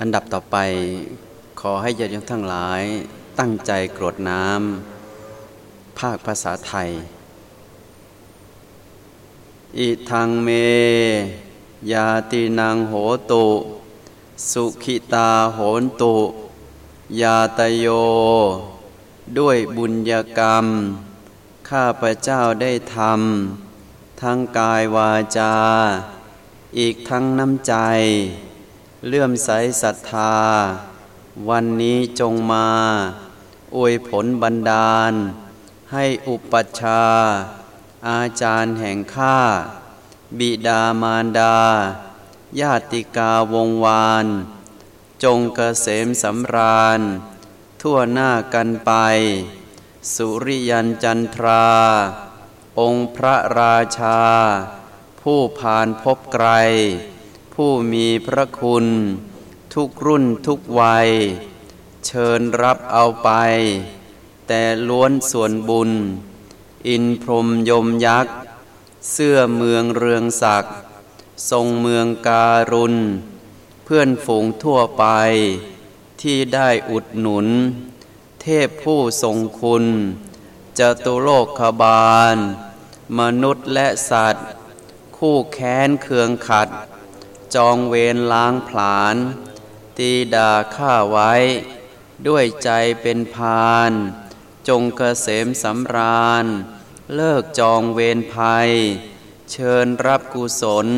อันดับต่อไปขอให้ญาติโยมทั้งหลายตั้งใจกรวดน้ำภาคภาษาไทย อิทังเม ยาตินางโหตุ สุขิตาโหนตุ ยาตโย ด้วยบุญญกรรม ข้าพระเจ้าได้ทำทั้งกายวาจา อีกทั้งน้ำใจ เลื่อมใสศรัทธา วันนี้จงมา อวยผลบันดาล ให้อุปัชฌาย์อาจารย์แห่งข้า บิดามารดา ญาติกาวงวาน จงเกษมสำราญ ทั่วหน้ากันไป สุริยันจันทรา องค์พระราชา ผู้ผ่านพบไกล ผู้มีพระคุณ ทุกรุ่นทุกวัย เชิญรับเอาไป แต่ล้วนส่วนบุญ อินพรมยมยักษ์ เสื้อเมืองเรืองศักดิ์ทรงเมืองการุณ เพื่อนฝูงทั่วไป ที่ได้อุดหนุน เทพผู้ทรงคุณจะตุโลกขบาล มนุษย์และสัตว์ คู่แค้นเคืองขัด จองเวรล้างผลาญตีด่าข้าไว้ ด้วยใจเป็นพาน จงเกษมสำราญ เลิกจองเวรภัย เชิญรับกุศล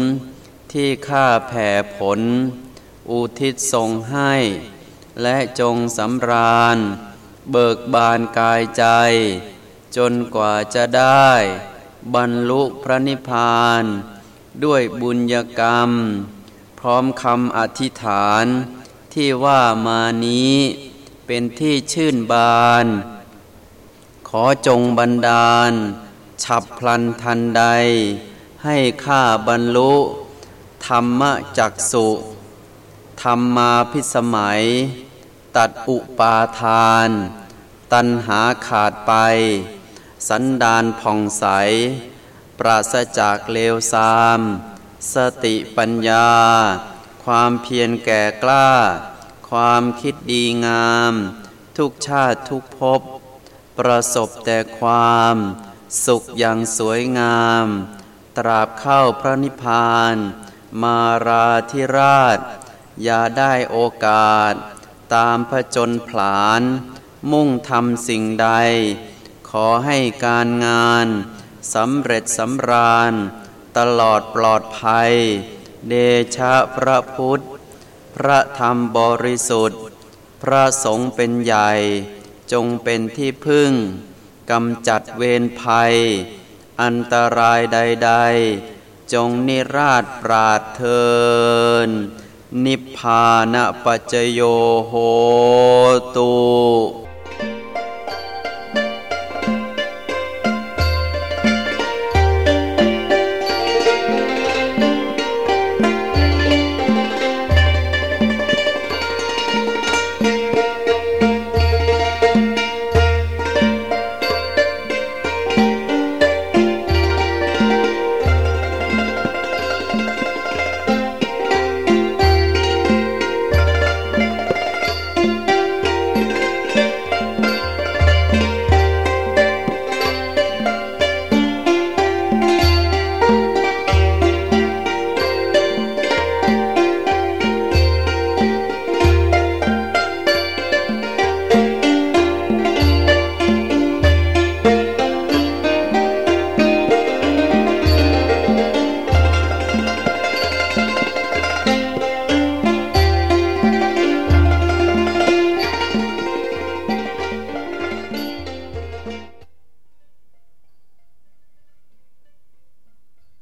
ที่ข้าแผ่ผล อุทิศส่งให้ และจงสำราญ เบิกบานกายใจ จนกว่าจะได้ บรรลุพระนิพพาน ด้วยบุญญกรรม พร้อมคำอธิษฐานที่ว่ามานี้เป็นที่ชื่นบาน ขอจงบันดาล ฉับพลันทันใด ให้ข้าบรรลุ ธรรมจักสุธรรมมาพิสมัย ตัดอุปาทาน ตัณหาขาดไป สันดานผ่องใส ปราศจากเลวทราม สติปัญญา ความเพียรแก่กล้า ความคิดดีงาม ทุกชาติทุกภพประสบแต่ความ สุขอย่างสวยงาม ตราบเข้าพระนิพพาน มาราธิราช อย่าได้โอกาส ตามพระจนผลาน มุ่งทำสิ่งใด ขอให้การงานสำเร็จสำราญ ตลอดปลอดภัย เดชะพระพุทธ พระธรรมบริสุทธิ์ พระสงฆ์เป็นใหญ่ จงเป็นที่พึ่งกำจัดเวรภัย อันตรายใด ๆ จงนิราชปราดเทิน นิพพานปัจโยโหตุ